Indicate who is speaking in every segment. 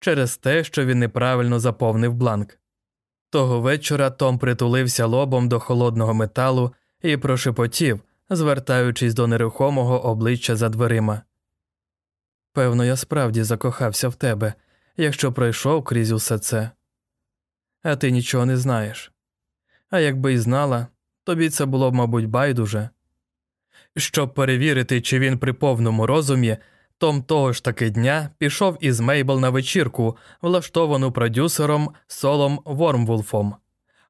Speaker 1: через те, що він неправильно заповнив бланк. Того вечора Том притулився лобом до холодного металу і прошепотів, звертаючись до нерухомого обличчя за дверима. Певно, я справді закохався в тебе, якщо пройшов крізь усе це. А ти нічого не знаєш. А якби й знала, тобі це було б, мабуть, байдуже. Щоб перевірити, чи він при повному розумі, Том того ж таки дня пішов із Мейбл на вечірку, влаштовану продюсером Солом Вормвулфом.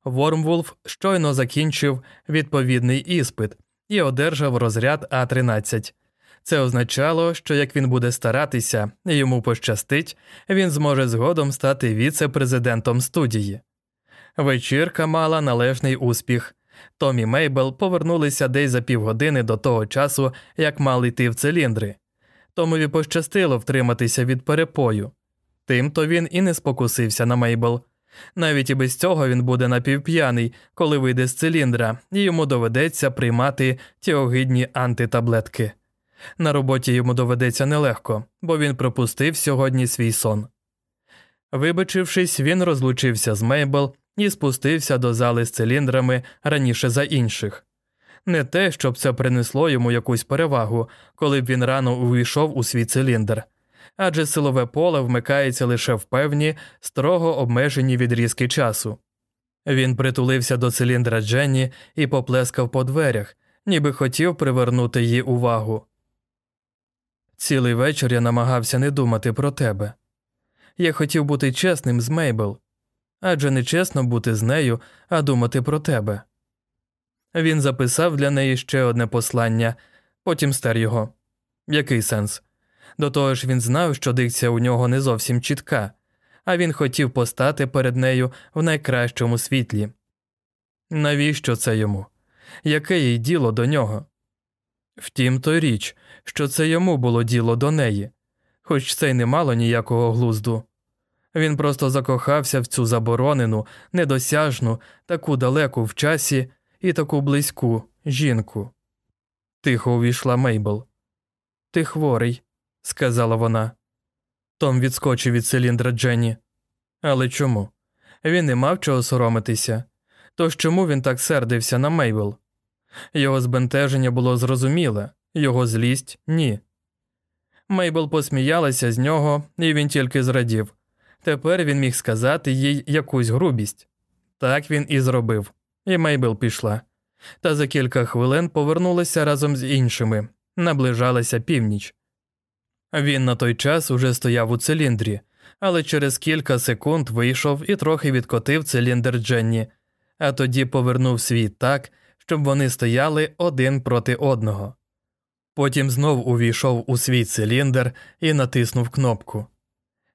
Speaker 1: Вормвулф щойно закінчив відповідний іспит і одержав розряд А13. Це означало, що як він буде старатися і йому пощастить, він зможе згодом стати віце-президентом студії. Вечірка мала належний успіх. Том і Мейбл повернулися десь за півгодини до того часу, як мали йти в циліндри. Томові пощастило втриматися від перепою. Тимто він і не спокусився на Мейбл. Навіть і без цього він буде напівп'яний, коли вийде з циліндра, і йому доведеться приймати ті огидні антитаблетки. На роботі йому доведеться нелегко, бо він пропустив сьогодні свій сон. Вибачившись, він розлучився з Мейбл і спустився до зали з циліндрами раніше за інших. Не те, щоб це принесло йому якусь перевагу, коли б він рано увійшов у свій циліндр, адже силове поле вмикається лише в певні, строго обмежені відрізки часу. Він притулився до циліндра Дженні і поплескав по дверях, ніби хотів привернути її увагу. Цілий вечір я намагався не думати про тебе. Я хотів бути чесним з Мейбл, адже не чесно бути з нею, а думати про тебе. Він записав для неї ще одне послання, потім стер його. Який сенс? До того ж, він знав, що дикція у нього не зовсім чітка, а він хотів постати перед нею в найкращому світлі. Навіщо це йому? Яке їй діло до нього? Втім, то річ, що це йому було діло до неї, хоч це й не мало ніякого глузду. Він просто закохався в цю заборонену, недосяжну, таку далеку в часі і таку близьку жінку. Тихо увійшла Мейбл. Ти хворий, сказала вона. Том відскочив від циліндра Дженні. Але чому? Він не мав чого соромитися. Тож чому він так сердився на Мейбл? Його збентеження було зрозуміле, його злість ні. Мейбл посміялася з нього, і він тільки зрадів. Тепер він міг сказати їй якусь грубість. Так він і зробив, і Мейбл пішла. Та за кілька хвилин повернулася разом з іншими, наближалася північ. Він на той час уже стояв у циліндрі, але через кілька секунд вийшов і трохи відкотив циліндр Дженні, а тоді повернув свій так, щоб вони стояли один проти одного. Потім знов увійшов у свій циліндр і натиснув кнопку.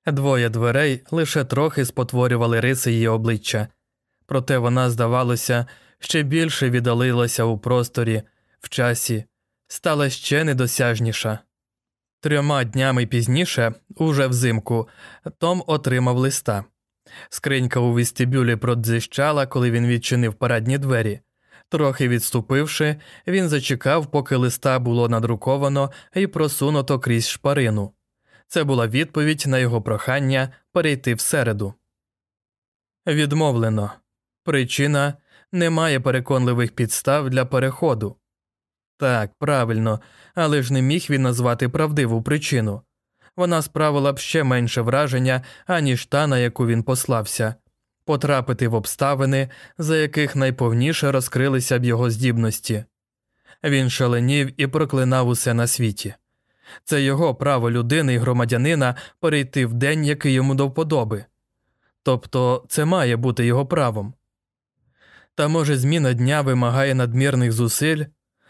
Speaker 1: Двоє дверей лише трохи спотворювали риси її обличчя, проте вона, здавалося, ще більше віддалилася у просторі, в часі, стала ще недосяжніша. Трьома днями пізніше, уже взимку, Том отримав листа. Скринька у вестибюлі продзищала, коли він відчинив парадні двері. Трохи відступивши, він зачекав, поки листа було надруковано і просунуто крізь шпарину. Це була відповідь на його прохання перейти всереду. Відмовлено. Причина немає переконливих підстав для переходу. Так, правильно, але ж не міг він назвати правдиву причину. Вона справила б ще менше враження, аніж та, на яку він послався потрапити в обставини, за яких найповніше розкрилися б його здібності. Він шаленів і проклинав усе на світі. Це його право людини і громадянина перейти в день, який йому до вподоби. Тобто це має бути його правом. Та може зміна дня вимагає надмірних зусиль,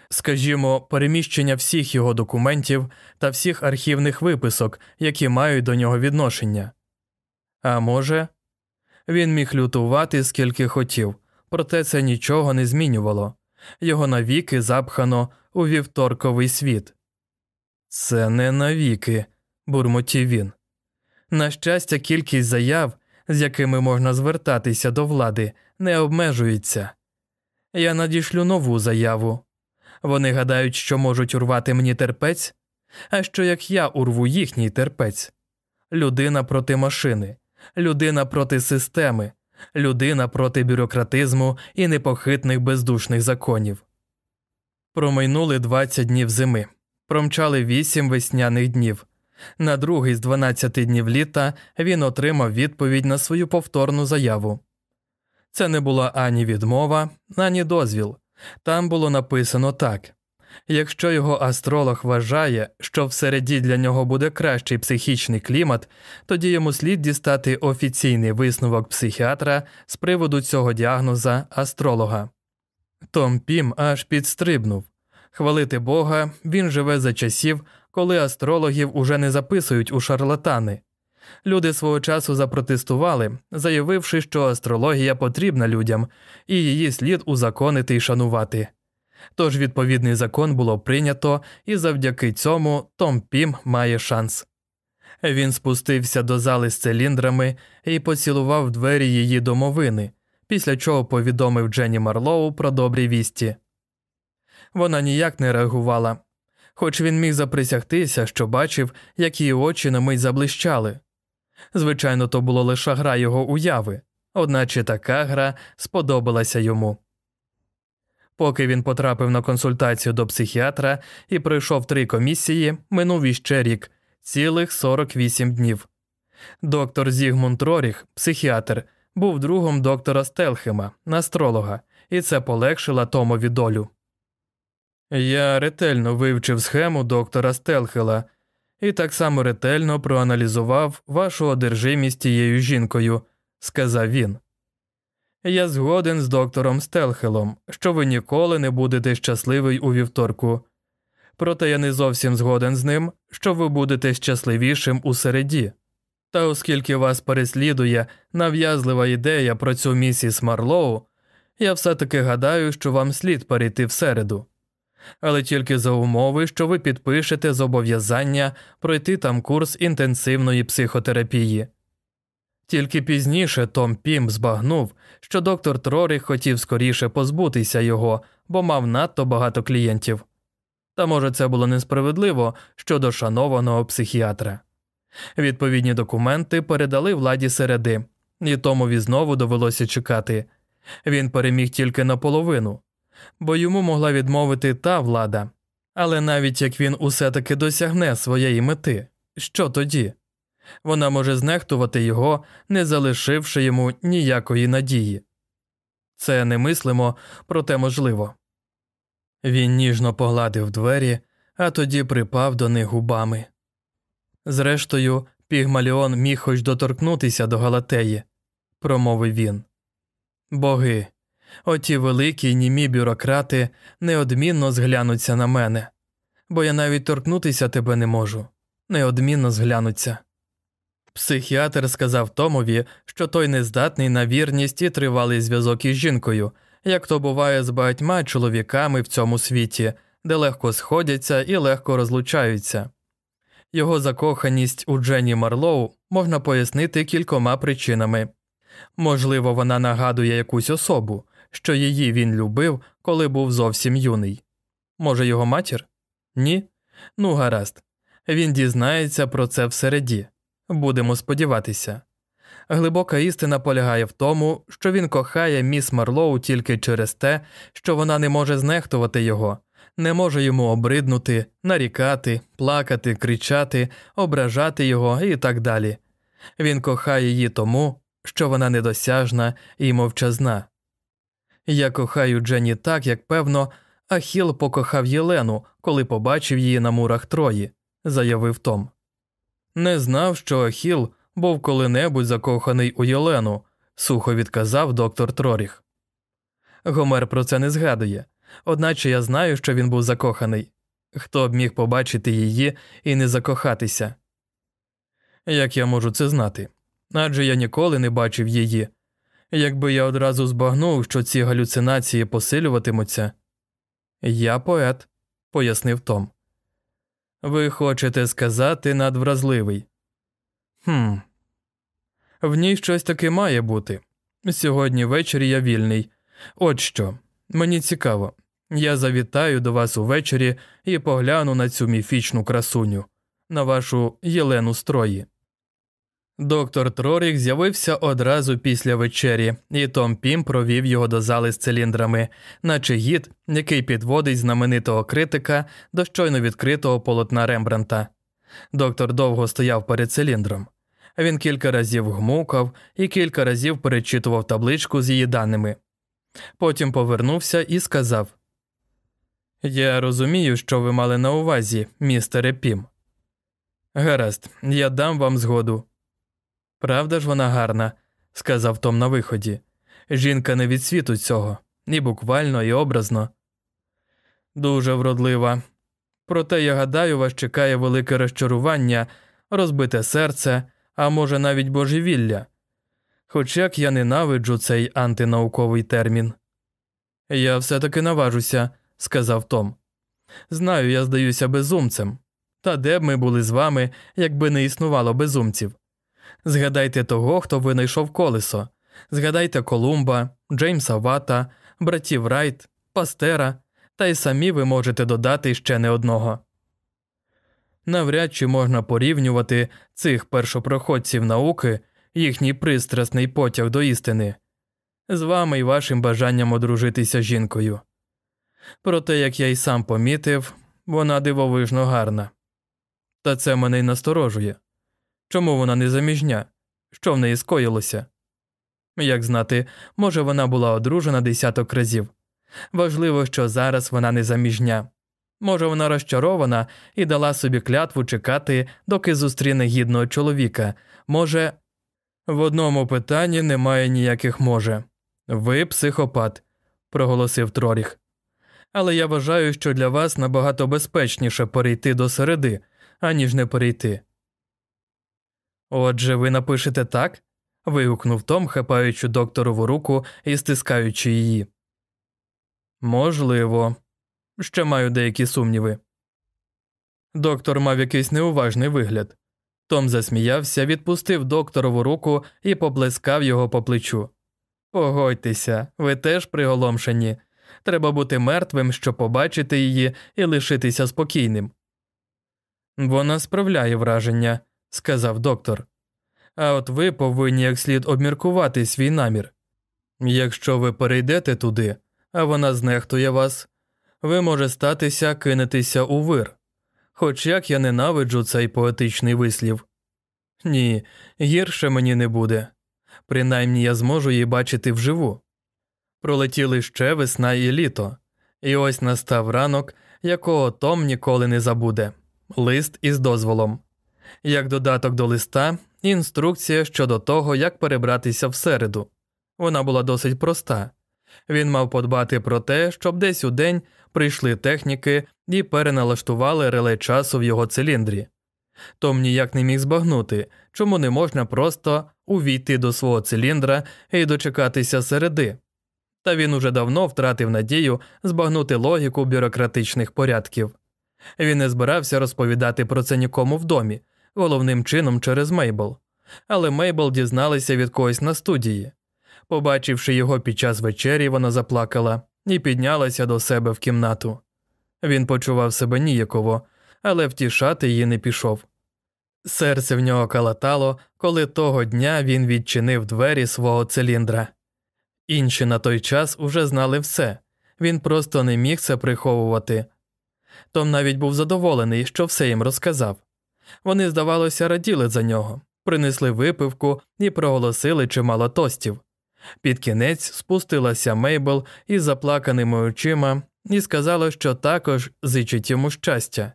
Speaker 1: скажімо, переміщення всіх його документів та всіх архівних виписок, які мають до нього відношення. А може, він міг лютувати скільки хотів, проте це нічого не змінювало його навіки запхано у вівторковий світ. Це не навіки, бурмотів він. На щастя, кількість заяв, з якими можна звертатися до влади, не обмежується. Я надішлю нову заяву. Вони гадають, що можуть урвати мені терпець, а що як я урву їхній терпець. людина проти машини, людина проти системи, людина проти бюрократизму і непохитних бездушних законів. Промайнули 20 днів зими, промчали 8 весняних днів. На другий з 12 днів літа він отримав відповідь на свою повторну заяву. Це не була ані відмова, ані дозвіл. Там було написано так якщо його астролог вважає, що всереді для нього буде кращий психічний клімат, тоді йому слід дістати офіційний висновок психіатра з приводу цього діагноза астролога. Том Пім аж підстрибнув. Хвалити Бога, він живе за часів, коли астрологів уже не записують у шарлатани. Люди свого часу запротестували, заявивши, що астрологія потрібна людям, і її слід узаконити й шанувати. Тож відповідний закон було прийнято, і завдяки цьому Том Пім має шанс. Він спустився до зали з циліндрами і поцілував двері її домовини, після чого повідомив Дженні Марлоу про добрі вісті. Вона ніяк не реагувала, хоч він міг заприсягтися, що бачив, як її очі на мить заблищали. Звичайно, то було лише гра його уяви, одначе така гра сподобалася йому. Поки він потрапив на консультацію до психіатра і пройшов три комісії, минув іще рік, цілих 48 днів. Доктор Зігмунд Роріх, психіатр, був другом доктора Стелхема, астролога, і це полегшило Томові долю. Я ретельно вивчив схему доктора Стелхела і так само ретельно проаналізував вашу одержимість тією жінкою, сказав він. Я згоден з доктором Стелхелом, що ви ніколи не будете щасливий у вівторку. Проте я не зовсім згоден з ним, що ви будете щасливішим у середі. Та оскільки вас переслідує нав'язлива ідея про цю місіс Марлоу, я все таки гадаю, що вам слід перейти в середу. Але тільки за умови, що ви підпишете зобов'язання пройти там курс інтенсивної психотерапії. Тільки пізніше Том Пім збагнув, що доктор Трорі хотів скоріше позбутися його, бо мав надто багато клієнтів. Та може це було несправедливо щодо шанованого психіатра. Відповідні документи передали владі середи, і Томові знову довелося чекати. Він переміг тільки наполовину, бо йому могла відмовити та влада. Але навіть як він усе таки досягне своєї мети, що тоді? Вона може знехтувати його, не залишивши йому ніякої надії. Це не мислимо, проте можливо. Він ніжно погладив двері, а тоді припав до них губами. Зрештою, Пігмаліон міг хоч доторкнутися до Галатеї, промовив він. Боги, оті великі німі бюрократи неодмінно зглянуться на мене, бо я навіть торкнутися тебе не можу, неодмінно зглянуться. Психіатр сказав Томові, що той не здатний на вірність і тривалий зв'язок із жінкою, як то буває з багатьма чоловіками в цьому світі, де легко сходяться і легко розлучаються. Його закоханість у Дженні Марлоу можна пояснити кількома причинами можливо, вона нагадує якусь особу, що її він любив, коли був зовсім юний. Може, його матір? Ні? Ну, гаразд. Він дізнається про це всереді. Будемо сподіватися. Глибока істина полягає в тому, що він кохає міс Марлоу тільки через те, що вона не може знехтувати його, не може йому обриднути, нарікати, плакати, кричати, ображати його і так далі. Він кохає її тому, що вона недосяжна і мовчазна. Я кохаю Дженні так, як певно, Ахіл покохав Єлену, коли побачив її на мурах Трої, заявив Том. Не знав, що Ахіл був коли-небудь закоханий у Єлену, сухо відказав доктор Троріх. Гомер про це не згадує, одначе я знаю, що він був закоханий. Хто б міг побачити її і не закохатися? Як я можу це знати? Адже я ніколи не бачив її. Якби я одразу збагнув, що ці галюцинації посилюватимуться. Я поет, пояснив Том. Ви хочете сказати надвразливий? Хм. В ній щось таки має бути. Сьогодні ввечері я вільний. От що. Мені цікаво. Я завітаю до вас увечері і погляну на цю міфічну красуню, на вашу Єлену строї. Доктор Трорік з'явився одразу після вечері, і Том Пім провів його до зали з циліндрами, наче гід, який підводить знаменитого критика до щойно відкритого полотна Рембранта. Доктор довго стояв перед циліндром. Він кілька разів гмукав і кілька разів перечитував табличку з її даними. Потім повернувся і сказав: Я розумію, що ви мали на увазі, містере Пім. Гаразд, я дам вам згоду. Правда ж вона гарна, сказав Том на виході. Жінка не від світу цього, і буквально, і образно. Дуже вродлива. Проте, я гадаю, вас чекає велике розчарування, розбите серце, а може навіть божевілля. Хоч як я ненавиджу цей антинауковий термін. Я все таки наважуся, сказав Том. Знаю, я здаюся безумцем. Та де б ми були з вами, якби не існувало безумців? Згадайте того, хто винайшов колесо, згадайте Колумба, Джеймса Вата, братів Райт, Пастера, та й самі ви можете додати ще не одного. Навряд чи можна порівнювати цих першопроходців науки, їхній пристрасний потяг до істини, з вами і вашим бажанням одружитися жінкою. Проте, як я й сам помітив, вона дивовижно гарна. Та це мене й насторожує. Чому вона не заміжня? Що в неї скоїлося? Як знати, може, вона була одружена десяток разів. Важливо, що зараз вона не заміжня. Може, вона розчарована і дала собі клятву чекати, доки зустріне гідного чоловіка. Може, в одному питанні немає ніяких може. Ви психопат, проголосив Троріх. Але я вважаю, що для вас набагато безпечніше перейти до середи, аніж не перейти. Отже, ви напишете так? вигукнув Том, хапаючи докторову руку і стискаючи її. Можливо, ще маю деякі сумніви. Доктор мав якийсь неуважний вигляд. Том засміявся, відпустив докторову руку і поплескав його по плечу. Погодьтеся, ви теж приголомшені. Треба бути мертвим, щоб побачити її і лишитися спокійним. Вона справляє враження, сказав доктор. А от ви повинні як слід обміркувати свій намір. Якщо ви перейдете туди, а вона знехтує вас, ви може статися кинетеся у вир. Хоч як я ненавиджу цей поетичний вислів. Ні, гірше мені не буде. Принаймні я зможу її бачити вживу. Пролетіли ще весна і літо, і ось настав ранок, якого Том ніколи не забуде лист із дозволом. Як додаток до листа, інструкція щодо того, як перебратися всереду. Вона була досить проста. Він мав подбати про те, щоб десь у день прийшли техніки і переналаштували реле часу в його циліндрі. Том ніяк не міг збагнути, чому не можна просто увійти до свого циліндра і дочекатися середи. Та він уже давно втратив надію збагнути логіку бюрократичних порядків. Він не збирався розповідати про це нікому в домі, головним чином через Мейбл. Але Мейбл дізналася від когось на студії. Побачивши його під час вечері, вона заплакала і піднялася до себе в кімнату. Він почував себе ніяково, але втішати її не пішов. Серце в нього калатало, коли того дня він відчинив двері свого циліндра. Інші на той час уже знали все, він просто не міг це приховувати. Том навіть був задоволений, що все їм розказав. Вони, здавалося, раділи за нього, принесли випивку і проголосили чимало тостів. Під кінець спустилася Мейбл із заплаканими очима і сказала, що також зичить йому щастя.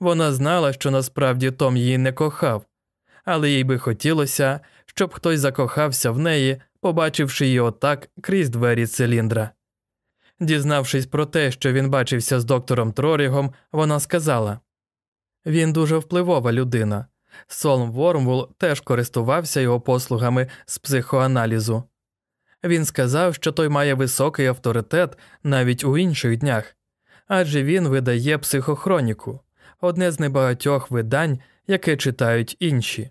Speaker 1: Вона знала, що насправді Том її не кохав, але їй би хотілося, щоб хтось закохався в неї, побачивши її отак крізь двері циліндра. Дізнавшись про те, що він бачився з доктором Трорігом, вона сказала він дуже впливова людина. Солм Вормвул теж користувався його послугами з психоаналізу. Він сказав, що той має високий авторитет навіть у інших днях, адже він видає психохроніку, одне з небагатьох видань, яке читають інші.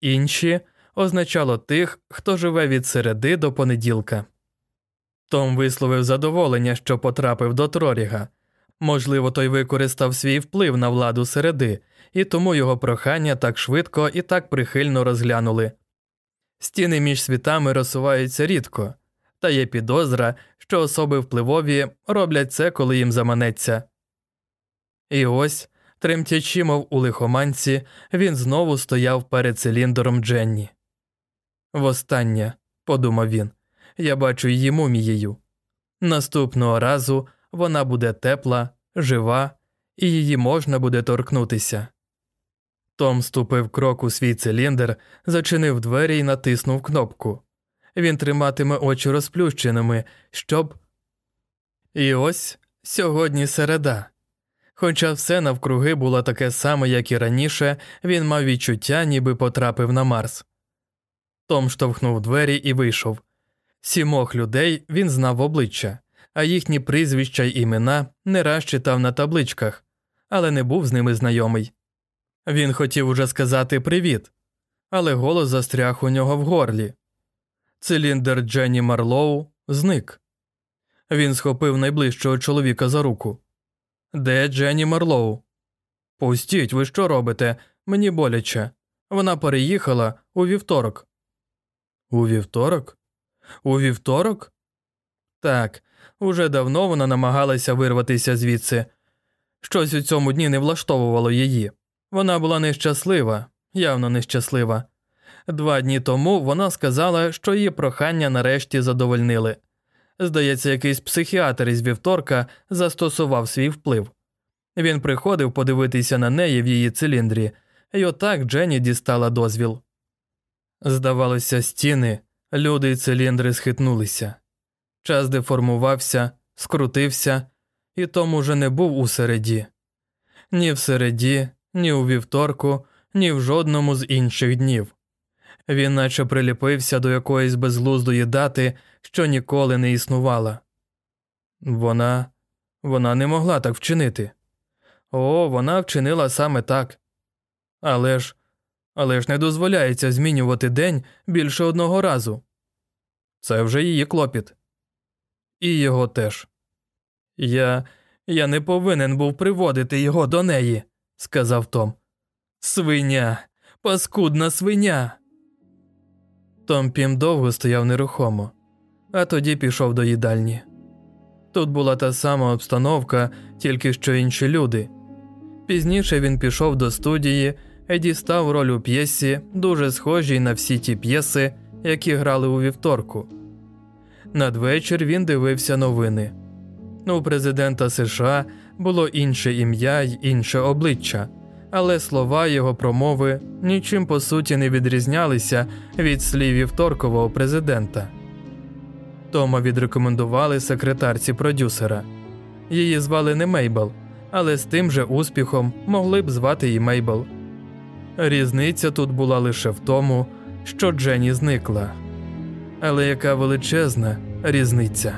Speaker 1: Інші означало тих, хто живе від середи до понеділка. Том висловив задоволення, що потрапив до Троріга. Можливо, той використав свій вплив на владу середи, і тому його прохання так швидко і так прихильно розглянули. Стіни між світами розсуваються рідко, та є підозра, що особи впливові роблять це, коли їм заманеться. І ось, тремтячи, мов у лихоманці, він знову стояв перед циліндром Дженні. Востаннє, подумав він, я бачу її мумією. Наступного разу вона буде тепла, жива, і її можна буде торкнутися. Том ступив крок у свій циліндр, зачинив двері і натиснув кнопку. Він триматиме очі розплющеними, щоб. І ось сьогодні середа. Хоча все навкруги було таке саме, як і раніше, він мав відчуття, ніби потрапив на Марс. Том штовхнув двері і вийшов. Сімох людей він знав обличчя, а їхні прізвища й імена не раз читав на табличках, але не був з ними знайомий. Він хотів уже сказати привіт, але голос застряг у нього в горлі. Циліндр Дженні Марлоу зник. Він схопив найближчого чоловіка за руку. Де Дженні Марлоу? Пустіть, ви що робите? Мені боляче. Вона переїхала у вівторок. У вівторок? У вівторок? Так, уже давно вона намагалася вирватися звідси. Щось у цьому дні не влаштовувало її. Вона була нещаслива, явно нещаслива. Два дні тому вона сказала, що її прохання нарешті задовольнили. Здається, якийсь психіатр із вівторка застосував свій вплив. Він приходив подивитися на неї в її циліндрі, і отак Дженні дістала дозвіл. Здавалося, стіни, люди й циліндри схитнулися. Час деформувався, скрутився, і Том уже не був у середі. Ні в середі, ні у вівторку, ні в жодному з інших днів. Він наче приліпився до якоїсь безглуздої дати, що ніколи не існувала. Вона вона не могла так вчинити. О, вона вчинила саме так. Але ж але ж не дозволяється змінювати день більше одного разу. Це вже її клопіт. І його теж. Я я не повинен був приводити його до неї, сказав Том. Свиня, паскудна свиня. Том Пім довго стояв нерухомо, а тоді пішов до їдальні. Тут була та сама обстановка, тільки що інші люди. Пізніше він пішов до студії і дістав роль у п'єсі, дуже схожій на всі ті п'єси, які грали у вівторку. Надвечір він дивився новини. У президента США було інше ім'я й інше обличчя але слова його промови нічим по суті не відрізнялися від слів вівторкового президента. Тома відрекомендували секретарці продюсера. Її звали не Мейбл, але з тим же успіхом могли б звати її Мейбл. Різниця тут була лише в тому, що Дженні зникла. Але яка величезна різниця.